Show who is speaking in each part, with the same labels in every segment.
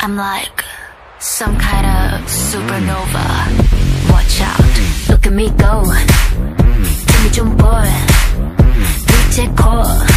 Speaker 1: I'm like some kind of supernova. Watch out, look at me go. Give me jump boy. Reach it core.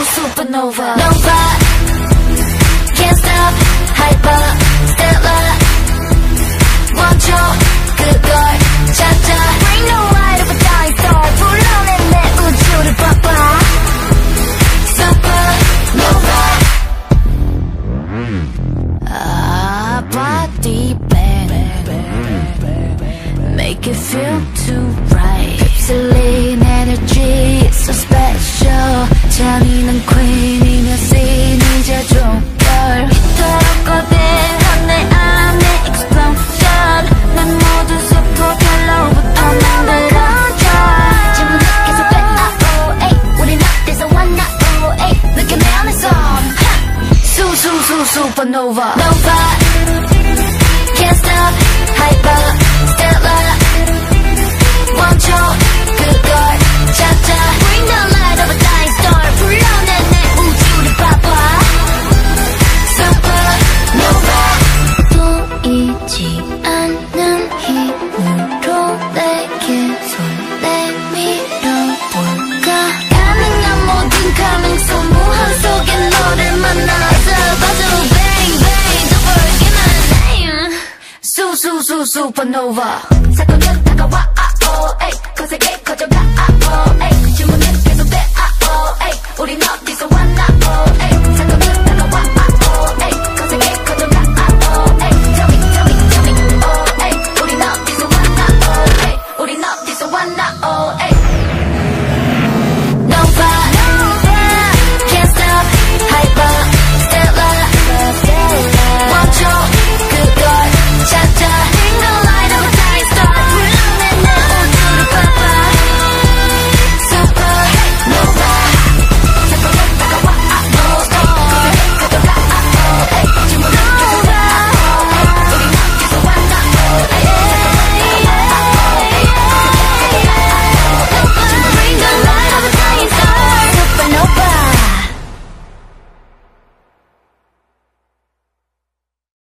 Speaker 1: true supernova Nova Can't stop. Hyper. Stella, want Stellar 멈춰 cha cha. Bring the light of a dying star 불어낸 내 우주를 바꿔 Supernova Ah, body bang. Make it feel too right. Pepsiline energy. supernova. Nova. 슈퍼노바. 사건은 다가와 아오 어, 에이. 거세게 커져가 아오 에이. 질문은 계속돼 아오 어, 에이. 우린 어디서 왔나?